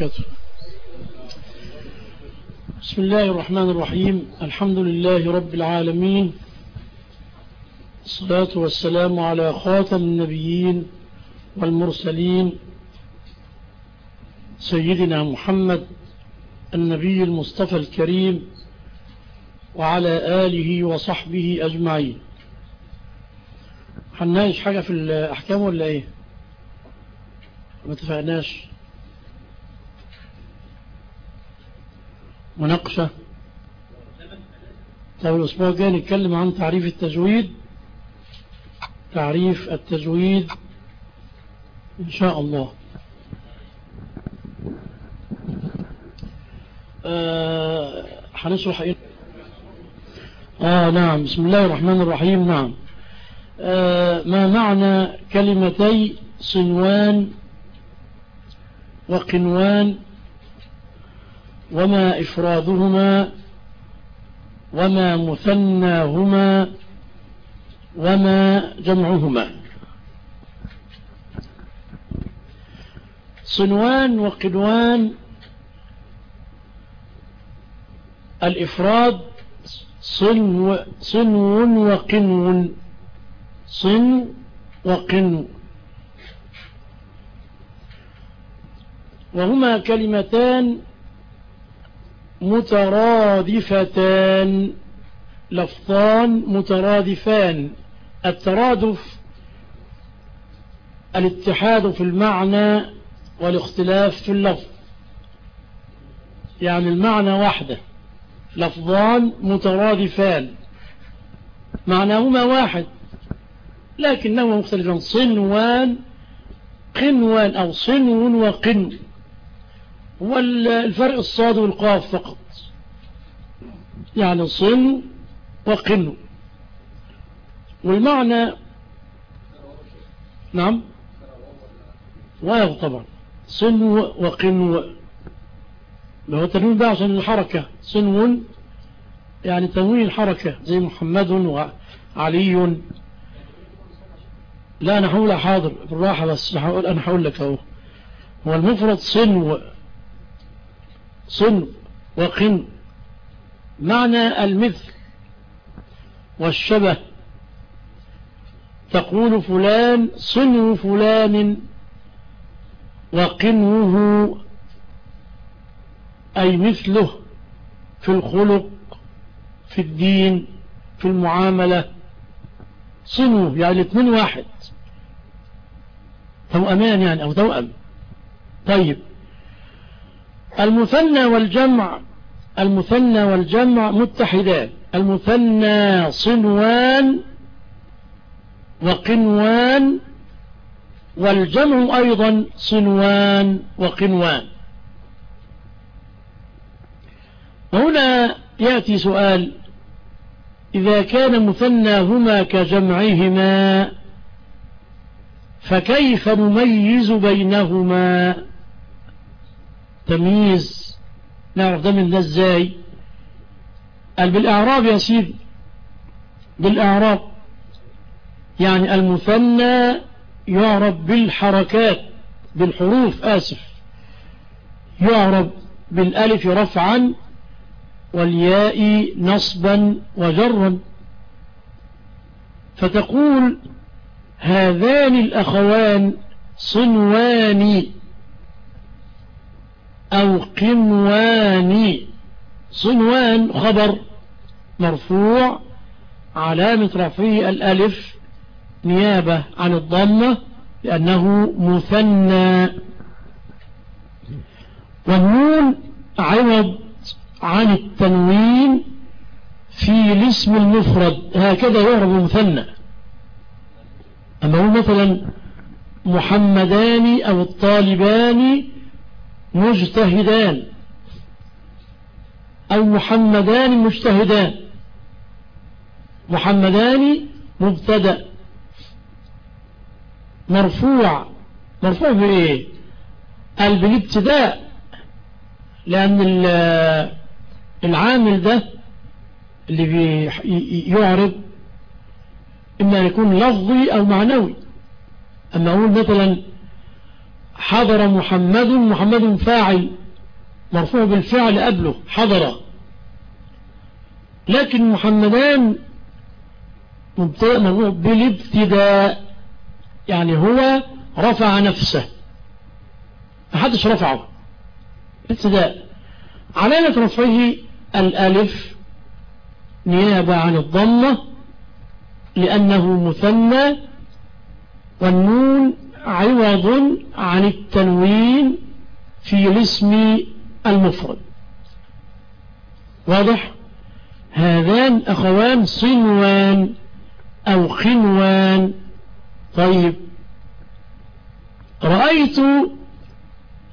وبركاته. بسم الله الرحمن الرحيم. الحمد لله رب العالمين. الصلاة والسلام على خاتم النبيين والمرسلين سيدنا محمد النبي المصطفى الكريم وعلى آله وصحبه أجمعين. هنناقش حاجة في الأحكام ولا إيه؟ ما اتفقناش؟ مناقشة. طب الأسبوع الجاي نتكلم عن تعريف التجويد تعريف التجويد إن شاء الله. آه هنشرح إيه؟ آه نعم بسم الله الرحمن الرحيم نعم. آه ما معنى كلمتي صنوان وقنوان وما إفرادهما وما مثناهما وما جمعهما. صنوان وقنوان الإفراد صنو, صنو وقنو. صن وقنو وهما كلمتان مترادفتان. لفظان مترادفان. الترادف الاتحاد في المعنى والاختلاف في اللفظ. يعني المعنى واحدة لفظان مترادفان. معناهما واحد. لكنهما مختلفان. صنوان قنوان أو صنو وقنو هو الفرق الصاد والقاف فقط. يعني صن وقن. والمعنى نعم. واو طبعا. صن وقن هو تنوين بقى عشان الحركة. صنو يعني تنوين الحركة. زي محمد وعلي لا هقولها حاضر. بالراحة بس أنا هقول لك أهو. هو المفرد صنو صن وقن. معنى المثل والشبه. تقول فلان صنو فلان وقنوه أي مثله في الخلق في الدين في المعاملة. صنو يعني الاثنين واحد. توأمان يعني أو توأم. طيب. المثنى والجمع المثنى والجمع متحدان. المثنى صنوان وقنوان والجمع أيضا صنوان وقنوان. هنا يأتي سؤال إذا كان مثناهما كجمعهما فكيف نميز بينهما؟ تمييز. نعرف ده من ده إزاي؟ قال بالإعراب يا سيدي بالإعراب. يعني المثنى يعرب بالحركات بالحروف آسف. يعرب بالألف رفعا والياء نصبا وجرا. فتقول هذان الأخوان صنوان أو قنوان. صنوان خبر مرفوع علامة رفعه الألف نيابة عن الضمة لأنه مثنى. والنون عوض عن التنوين في الاسم المفرد هكذا يعرب مثنى. أما هو مثلا محمدان أو الطالبان مجتهدان أو محمدان مجتهدان. محمدان مبتدأ. مرفوع. مرفوع بإيه بالابتداء لأن العامل ده اللي بيعرض إما يكون لفظي أو معنوي. أما أقول مثلا حضر محمد محمد فاعل مرفوع بالفعل قبله حضر. لكن محمدان مرفوع بالابتداء يعني هو رفع نفسه. محدش رفعه. ابتداء. علامة رفعه الألف نيابة عن الضمة لأنه مثنى والنون عوض عن التنوين في الاسم المفرد. واضح؟ هذان أخوان صنوان أو خنوان. طيب. رأيت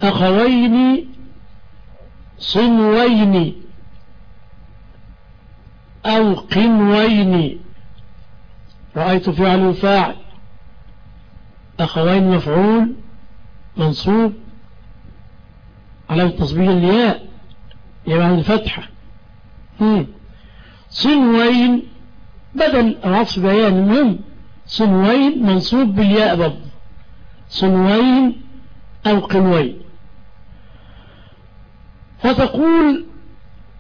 أخوين صنوين أو قنوين. رأيت فعل فاعل أخوين مفعول منصوب على التصبيح الياء يبقى الفتحة. صنوين بدل عطف بيان المهم صنوين منصوب بالياء برضه. صنوين أو قنوين فتقول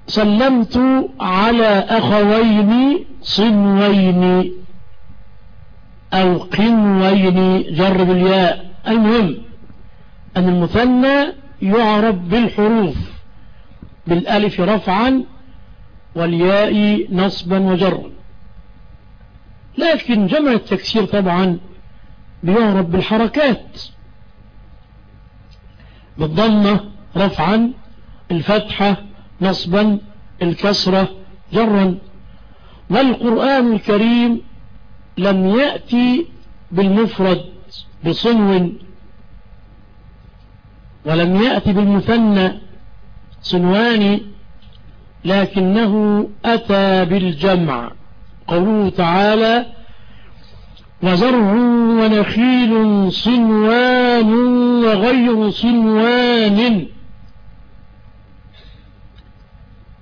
سلمت على أخوين صنوين أو قنوين جرب الياء المهم أن المثنى يعرف بالحروف بالألف رفعا والياء نصبا وجرا. لكن جمع التكسير طبعا بيعرف بالحركات. بالضمة رفعا الفتحة نصبا الكسرة جرا. والقرآن الكريم لم يأتي بالمفرد بصنو ولم يأتي بالمثنى صنوان لكنه أتى بالجمع. قوله تعالى وزرع ونخيل صنوان وغير صنوان.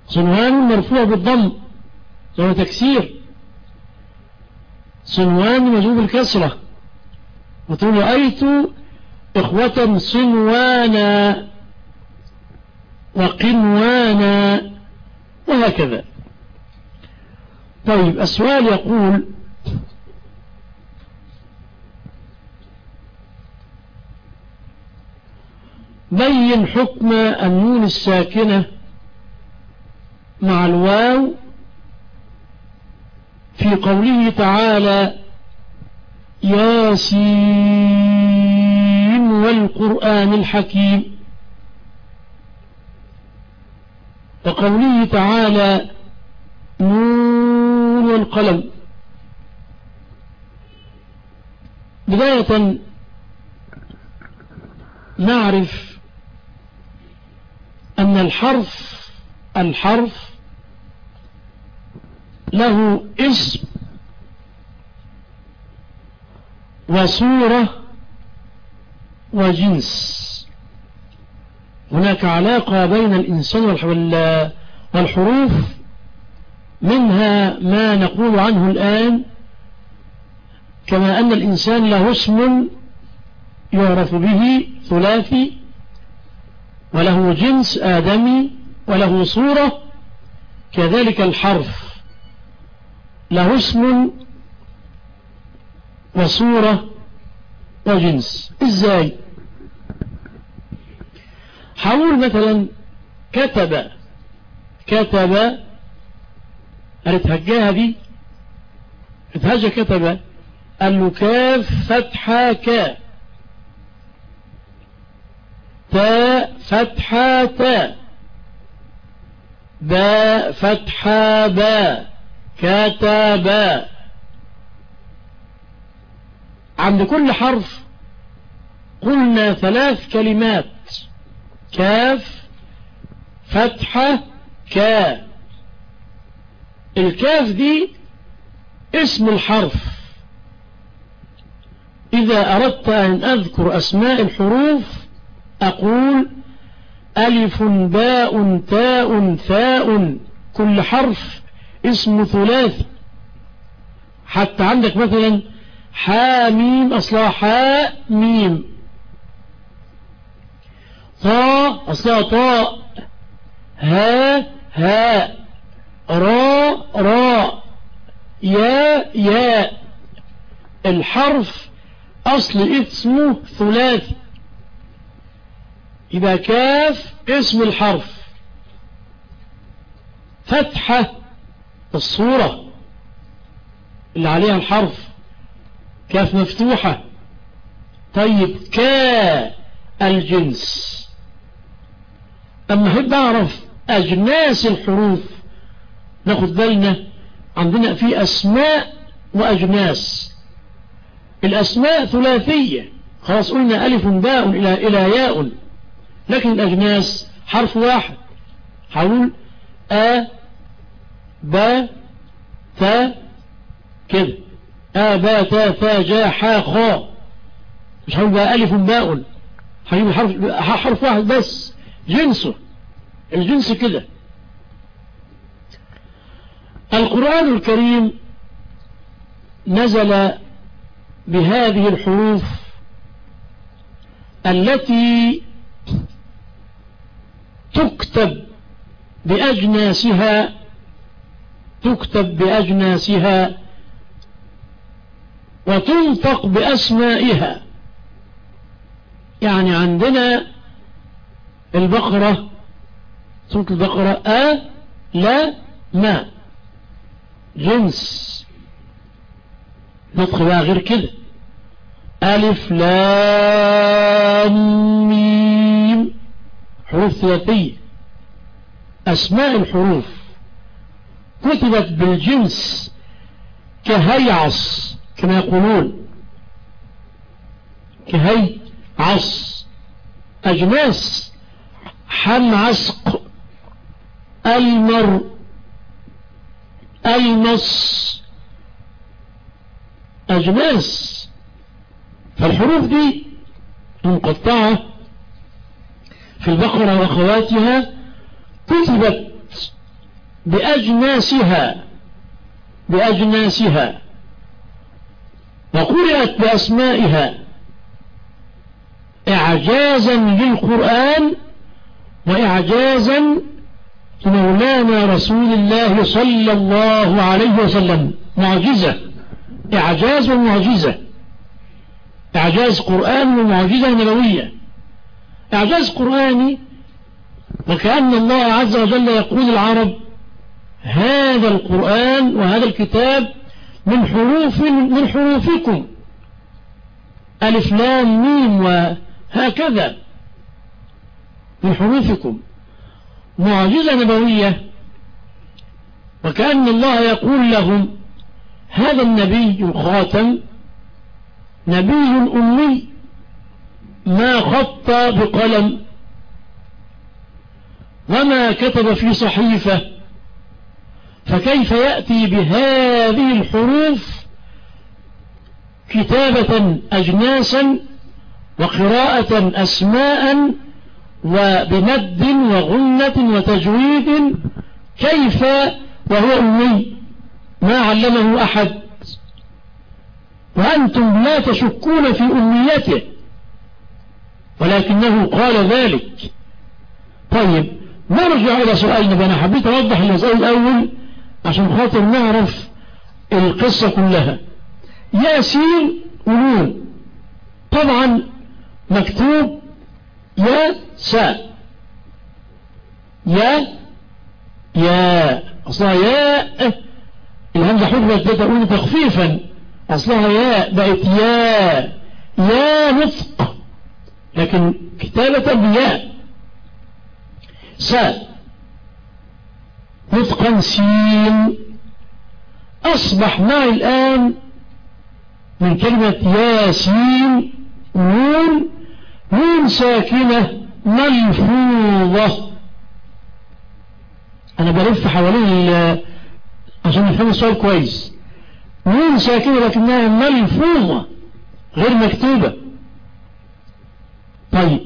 صنوان مرفوع بالضم وهو تكسير. صنوان مجوب الكسرة. وتقول رأيت إخوة صنوانا وقنوانا وهكذا. طيب السؤال يقول بين حكم النون الساكنة مع الواو في قوله تعالى ياسين والقرآن الحكيم. وقوله تعالى نور والقلم. بداية نعرف أن الحرف الحرف له اسم وصورة وجنس. هناك علاقة بين الإنسان والحروف. منها ما نقول عنه الآن كما أن الإنسان له اسم يعرف به ثلاثي وله جنس آدمي وله صورة كذلك الحرف. له اسم وصورة وجنس. إزاي؟ حاول مثلا كتب كتب هتهجاها دي؟ اتهجى كتب قال له كاف فتحة كا تاء فتحة تاء باء فتحة باء كتب. عند كل حرف قلنا ثلاث كلمات. كاف فتحة كا. الكاف دي اسم الحرف. إذا أردت أن أذكر أسماء الحروف أقول ألف باء تاء ثاء كل حرف. اسم ثلاثي حتى عندك مثلا حاميم أصلها حاء ميم طاء أصلها طاء ها ها. را را. يا يا. الحرف أصل اسمه ثلاثي يبقى كاف اسم الحرف. فتحة. الصورة اللي عليها الحرف كاف مفتوحة. طيب كا الجنس. أما أحب أعرف أجناس الحروف ناخد بالنا عندنا في أسماء وأجناس. الأسماء ثلاثية. خلاص قلنا ألف باء إلى, إلى ياء. لكن الأجناس حرف واحد. هقول أ ب ت كده أ ب ت ث ج ح خ. مش هقول بقى ألف باء. هجيب حرف حرف واحد بس. جنسه الجنس كده. القرآن الكريم نزل بهذه الحروف التي تكتب بأجناسها تكتب بأجناسها وتنطق بأسمائها. يعني عندنا البقرة سورة البقرة أ لا ما جنس. نطق بقى غير كده. ألف لام ميم. حروف ثلاثية. أسماء الحروف. كتبت بالجنس كهيعص كما يقولون. كهيعص. أجناس. حمعسق ألمر. ألمص. أجناس. فالحروف دي مقطعة في البقرة وأخواتها كتبت بأجناسها بأجناسها. وقرأت بأسمائها. إعجازا للقرآن وإعجازا لمولانا رسول الله صلى الله عليه وسلم. معجزة. إعجاز ومعجزة. إعجاز قرآن ومعجزة نبوية. إعجاز قرآني وكأن الله عز وجل يقول العرب هذا القرآن وهذا الكتاب من حروف من حروفكم. ألف لام ميم وهكذا من حروفكم. معجزة نبوية. وكأن الله يقول لهم هذا النبي الخاتم نبي أمي ما خط بقلم وما كتب في صحيفة. فكيف يأتي بهذه الحروف كتابة أجناسا وقراءة أسماء وبمد وغنة وتجويد كيف وهو أمي؟ ما علمه أحد. وأنتم لا تشكون في أمنيته ولكنه قال ذلك. طيب نرجع إلى سؤالنا بأنا حبيت أوضح المسألة الأول. عشان خاطر نعرف القصة كلها. ياسين ونون. طبعا مكتوب يا ساء يا يا. أصلا يا. الهمزة حذفت تقول تخفيفا. أصلها ياء بقت يا. يا نطق. لكن كتابة بياء. ساء نطقا سين أصبح معي الآن من كلمة ياسين نون نون ساكنة ملفوظة. أنا بلف حوالين عشان نفهم السؤال كويس. نون ساكنة لكنها ملفوظة غير مكتوبة. طيب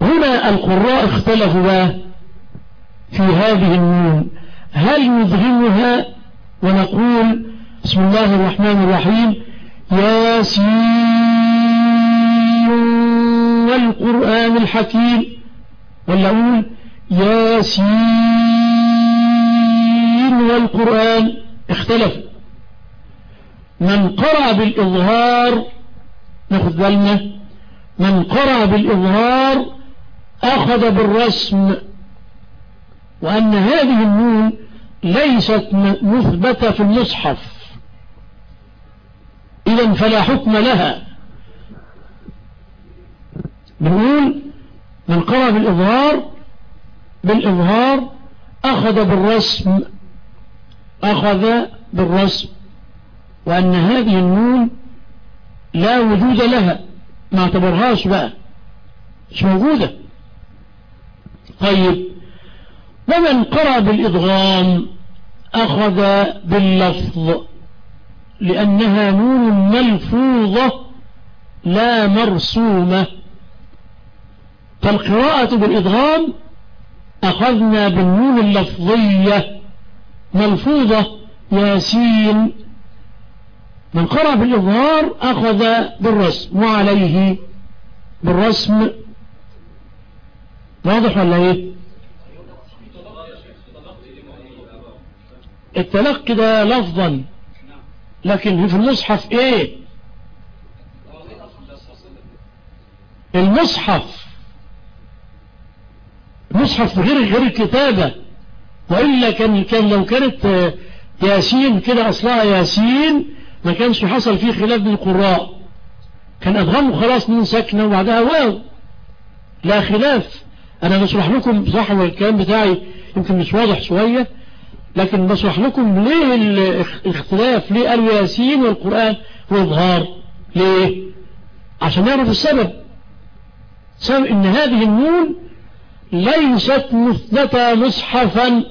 هنا القراء اختلفوا في هذه النون. هل ندغمها ونقول بسم الله الرحمن الرحيم ياسين والقرآن الحكيم ولا أقول ياسين والقرآن اختلف. من قرأ بالإظهار ناخذ بالنا من قرأ بالإظهار أخذ بالرسم وأن هذه النون ليست مثبتة في المصحف. إذا فلا حكم لها. بنقول من قرأ بالإظهار بالإظهار أخذ بالرسم أخذ بالرسم. وأن هذه النون لا وجود لها. ما اعتبرهاش بقى. مش موجودة. طيب ومن قرأ بالإضغام أخذ باللفظ لأنها نون ملفوظة لا مرسومة. فالقراءة بالإضغام أخذنا بالنون اللفظية ملفوظة ياسين. من قرأ بالإظهار أخذ بالرسم وعليه بالرسم. واضح ولا إيه؟ التلقي ده لفظا. لكن في المصحف إيه؟ المصحف. المصحف غير غير الكتابة. وإلا كان, كان لو كانت ياسين كده أصلها ياسين ما كانش حصل فيه خلاف بين القراء. كان أدغمه خلاص من سكنة وبعدها واو. لا خلاف. أنا بشرح لكم صح والكلام بتاعي يمكن مش واضح شوية. لكن بشرح لكم ليه الاختلاف ليه قالوا ياسين والقرآن والإظهار ليه؟ عشان نعرف السبب. سبب إن هذه النون ليست مثبتة مصحفا.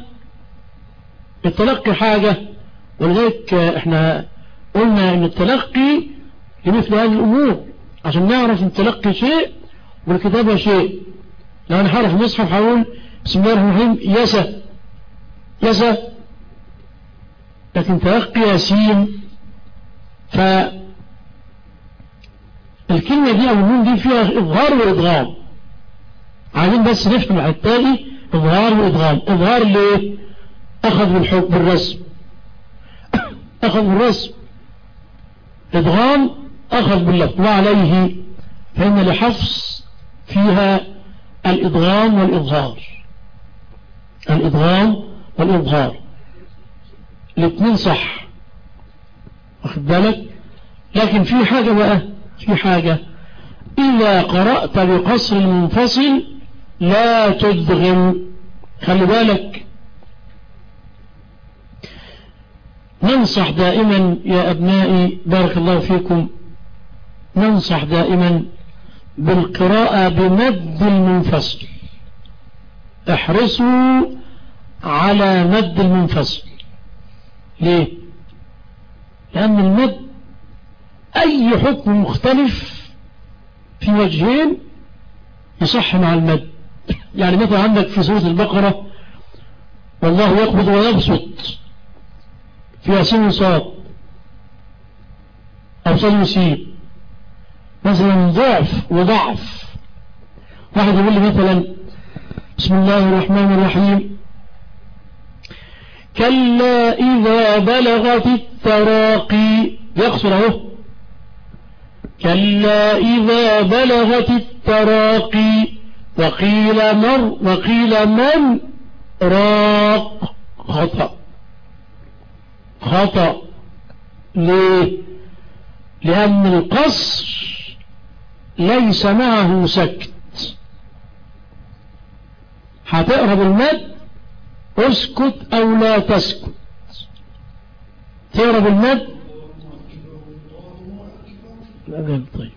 التلقي حاجة. ولذلك إحنا قلنا إن التلقي لمثل هذه الأمور. عشان نعرف التلقي شيء والكتابة شيء. لو أنا حرف مصحف هقول بسم الله الرحمن الرحيم. يسى يسى لكن تلقي ياسين ف الكلمة دي أو النون دي فيها إظهار وإدغام. عايزين بس نفهم على التالي إظهار وإدغام. إظهار ليه؟ أخذ بالحكم بالرسم أخذ بالرسم إدغام أخذ باللفظ وعليه فإن لحفص فيها الإدغام والإظهار. الإدغام والإظهار. الاثنين صح. واخد بالك؟ لكن في حاجة بقى في حاجة. إذا قرأت بقصر المنفصل لا تدغم. خلي بالك. ننصح دائما يا أبنائي بارك الله فيكم. ننصح دائما بالقراءة بمد المنفصل. احرصوا على مد المنفصل. ليه؟ لأن المد أي حكم مختلف في وجهين يصح مع المد. يعني مثلا عندك في سورة البقرة والله يقبض ويبسط. في ياسين صاد أو صاد يسيب مثلا ضعف وضعف. واحد يقول لي مثلا بسم الله الرحمن الرحيم كلا إذا بلغت التراقي. يقصر أهو. كلا إذا بلغت التراقي. وقيل مر وقيل من؟ راق. خطأ. خطأ. ليه؟ لأن القصر ليس معه سكت. هتقرأ بالمد؟ اسكت أو لا تسكت. تقرأ بالمد. طيب.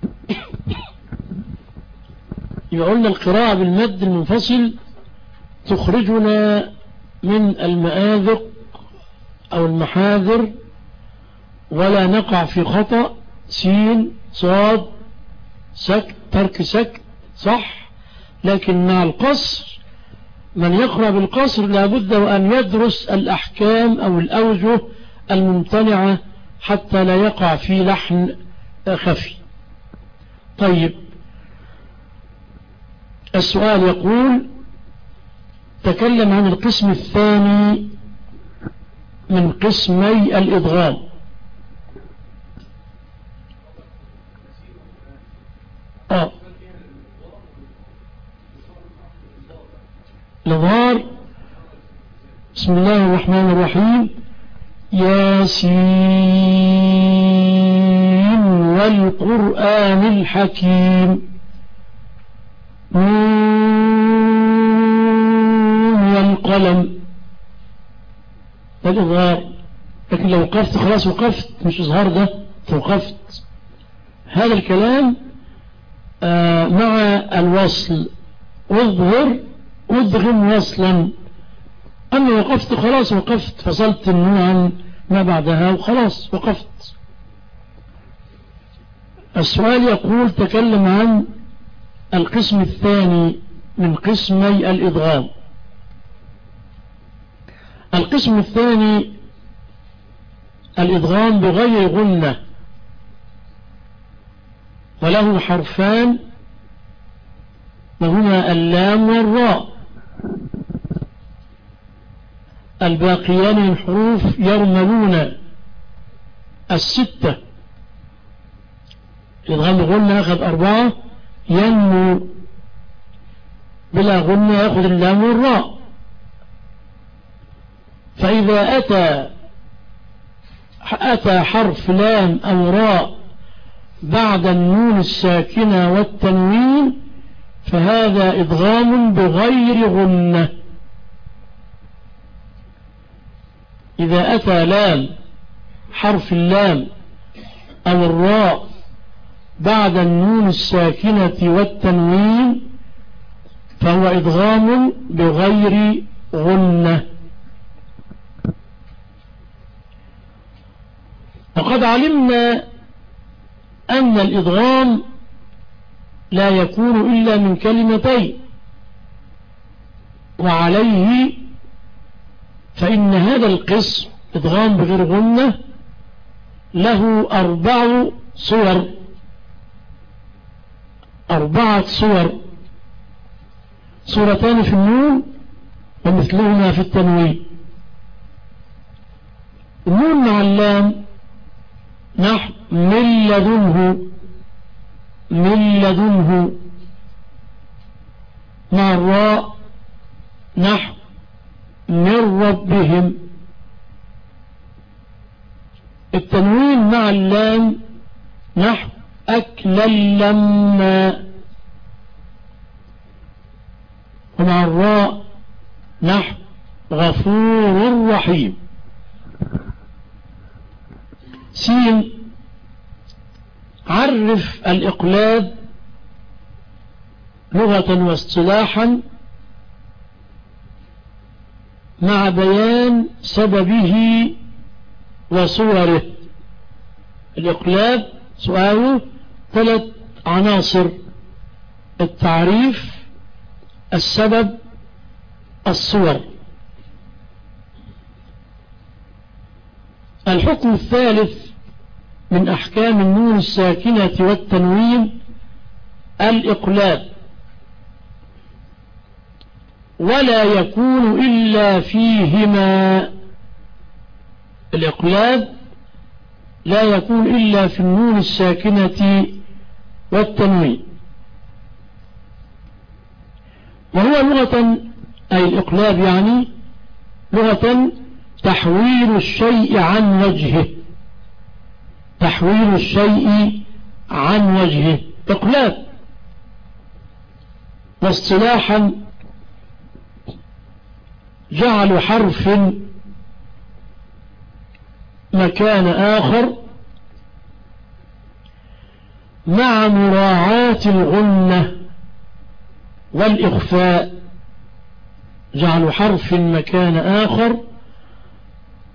يبقى قلنا القراءة بالمد المنفصل تخرجنا من المآذق أو المحاذر ولا نقع في خطأ سين صاد سكت ترك سكت صح لكن مع القصر من يقرأ بالقصر لابد وأن يدرس الأحكام أو الأوجه الممتنعة حتى لا يقع في لحن خفي. طيب. السؤال يقول تكلم عن القسم الثاني من قسمي الإضغام. آه. الإظهار بسم الله الرحمن الرحيم. ياسين والقرآن الحكيم. والقلم. الإظهار. لكن لو وقفت خلاص وقفت. مش إظهار ده توقفت هذا الكلام آه مع الوصل. اظهر ادغم وصلا. أما وقفت خلاص وقفت فصلت النوع ما بعدها وخلاص وقفت. السؤال يقول تكلم عن القسم الثاني من قسمي الإضغام القسم الثاني الإضغام بغير غنة وله حرفان وهما اللام والراء. الباقيان من حروف يرملون الستة. إدغام غنة أخذ أربعة ينمو بلا غنة يأخذ اللام والراء. فإذا أتى أتى حرف لام أو راء بعد النون الساكنة والتنوين فهذا إدغام بغير غنة. إذا أتى لام حرف اللام أو الراء بعد النون الساكنة والتنوين فهو إدغام بغير غنة. وقد علمنا أن الإدغام لا يكون إلا من كلمتين وعليه فإن هذا القسم إدغام بغير غنة له أربع صور. أربعة صور. صورتان في النون ومثلهما في التنوين. النون مع اللام نحو من لدنه من لدنه. مع الراء نحو من ربهم. التنوين مع اللام نحو أكلا لما. ومع الراء. نحو غفور رحيم. سين. عرف الإقلاب لغة واصطلاحا. مع بيان سببه وصوره. الإقلاب سؤاله ثلاث عناصر التعريف السبب الصور. الحكم الثالث من أحكام النون الساكنة والتنوين الإقلاب. ولا يكون إلا فيهما. الإقلاب لا يكون إلا في النون الساكنة والتنوين. وهو لغة أي الإقلاب يعني لغة تحويل الشيء عن وجهه. تحويل الشيء عن وجهه. إقلاب. واصطلاحا جعل حرف مكان آخر مع مراعاة الغنة والإخفاء. جعل حرف مكان آخر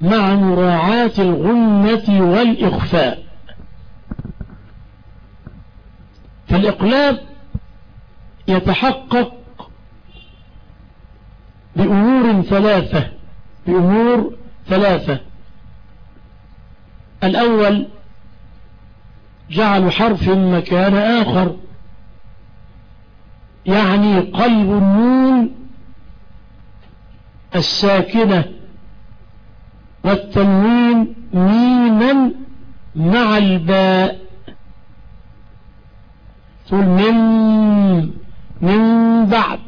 مع مراعاة الغنة والإخفاء. فالإقلاب يتحقق بأمور ثلاثة بأمور ثلاثة. الأول جعل حرف مكان آخر. يعني قلب النون الساكنة والتنوين ميما مع الباء. من من بعد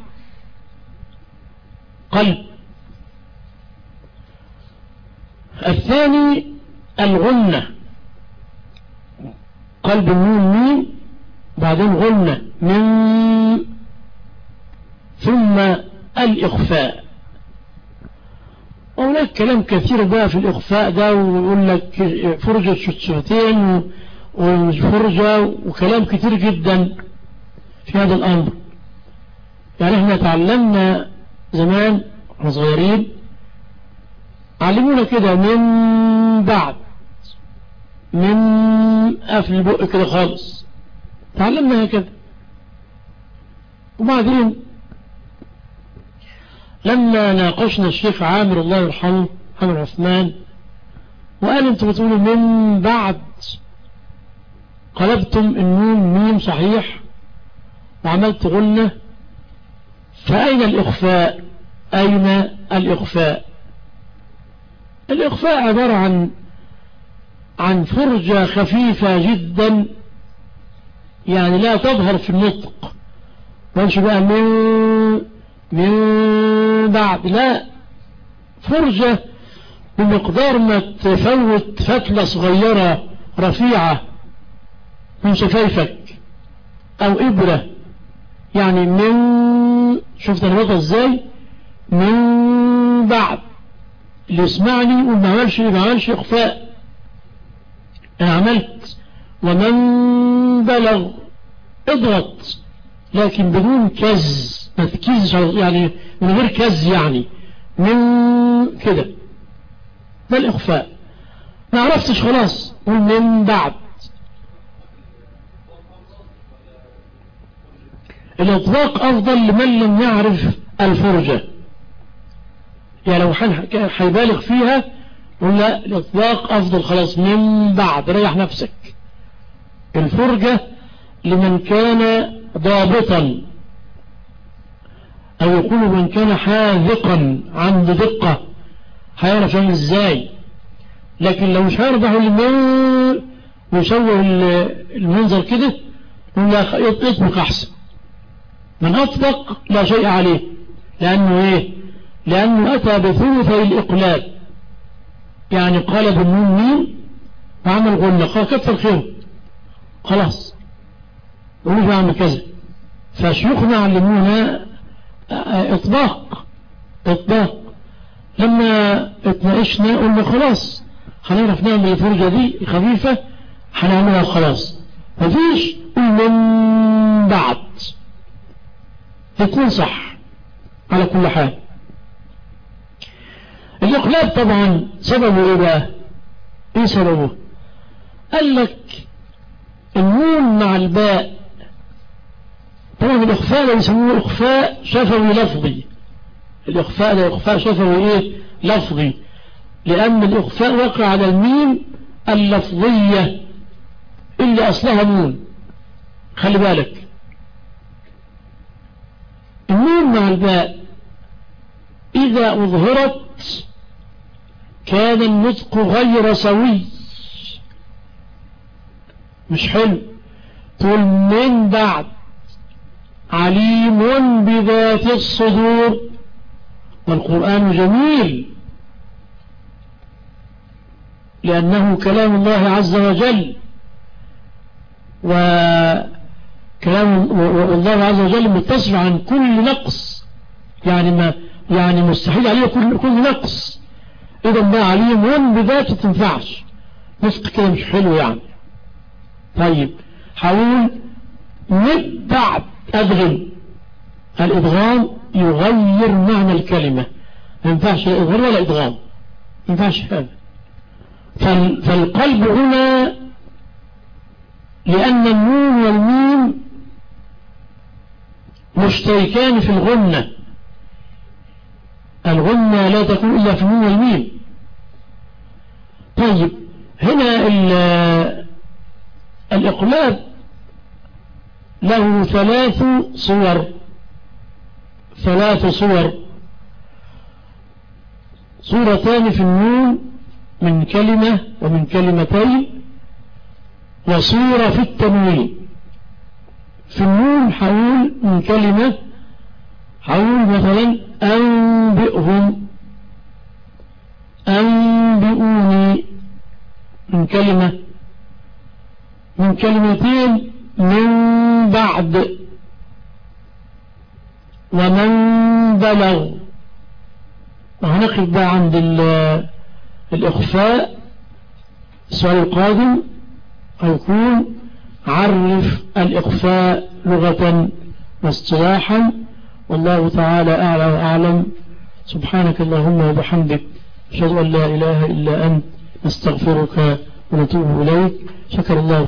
قلب الثاني الغنة. قلب النون مين بعدين غنة من ثم الإخفاء. وهناك كلام كثير بقى في الإخفاء ده ويقول لك فرجة شتشتين وفرجة وكلام كثير جدا في هذا الأمر. يعني إحنا تعلمنا زمان إحنا صغيرين علمونا كده من بعد. من قفل البق كده خالص. تعلمنا هكذا وبعدين لما ناقشنا الشيخ عامر الله يرحمه عامر عثمان وقال أنتوا بتقولوا من بعد قلبتم النون ميم صحيح وعملت غنة فأين الإخفاء؟ أين الإخفاء؟ الإخفاء عبارة عن عن فرجة خفيفة جدا يعني لا تظهر في النطق. وانش بقى من من بعد لا. فرجة بمقدار ما تفوت فتلة صغيرة رفيعة من شفايفك أو إبرة يعني من شفت أنا إزاي؟ من بعد. اللي يسمعني وما عملش ما عملش إخفاء. أنا عملت ومن بلغ اضغط لكن بدون كز ما تكيزش يعني من غير كز يعني من كده. ده الإخفاء؟ ما عرفتش خلاص. ومن بعد. الإطلاق أفضل لمن لم يعرف الفرجة. يعني لو حيبالغ فيها ولا الإطلاق أفضل خلاص من بعد ريح نفسك. الفرجة لمن كان ضابطا أو يقول من كان حاذقا عنده دقة هيعرف يعمل إزاي؟ لكن لو مش هيعرف الماء ويسوي المنظر كده يطبق احسن من اطبق لا شيء عليه لأنه إيه؟ لأنه أتى بثلثي الاقلاب يعني قلب النون مين وعمل غنة قال كتر خيره خلاص. ومش بعمل كذا. فشيوخنا علمونا إطباق. إطباق. لما اتناقشنا قلنا خلاص هنعرف نعمل الفرجة دي خفيفة هنعملها خلاص مفيش من بعد. يكون صح على كل حال. الإقلاب طبعا سببه إيه بقى إيه سببه؟ قال لك النون مع الباء طبعا الإخفاء ده يسموه إخفاء شفوي لفظي. الإخفاء ده إخفاء شفوي إيه؟ لفظي. لأن الإخفاء وقع على الميم اللفظية اللي أصلها نون. خلي بالك. النون مع الباء إذا أظهرت كان النطق غير سوي. مش حلو. تقول من بعد. عليم بذات الصدور. والقرآن جميل. لأنه كلام الله عز وجل. وكلام الله عز وجل متصف عن كل نقص. يعني ما يعني مستحيل عليه كل كل نقص. إذا ما عليم بذاته تنفعش نفق كده مش حلو يعني. طيب. حاول من بعد أدغم. الإدغام يغير معنى الكلمة. ما ينفعش إظهار ولا إدغام. ما ينفعش هذا. فالقلب هنا لأن النون والميم مشتركان في الغنة. الغنة لا تكون إلا في النون والميم طيب هنا الإقلاب له ثلاث صور. ثلاث صور. صورتان في النون من كلمة ومن كلمتين وصورة في التنوين في النون حول من كلمة حول مثلا أنبئهم. أنبئوني. من كلمة. من كلمتين من بعد. ومن بلغ. وهنقف بقى عند الإخفاء. السؤال القادم. هيكون عرف الإخفاء لغة واصطلاحا. والله تعالى أعلى وأعلم. سبحانك اللهم وبحمدك أشهد أن لا إله إلا أنت نستغفرك ونتوب إليك. شكر الله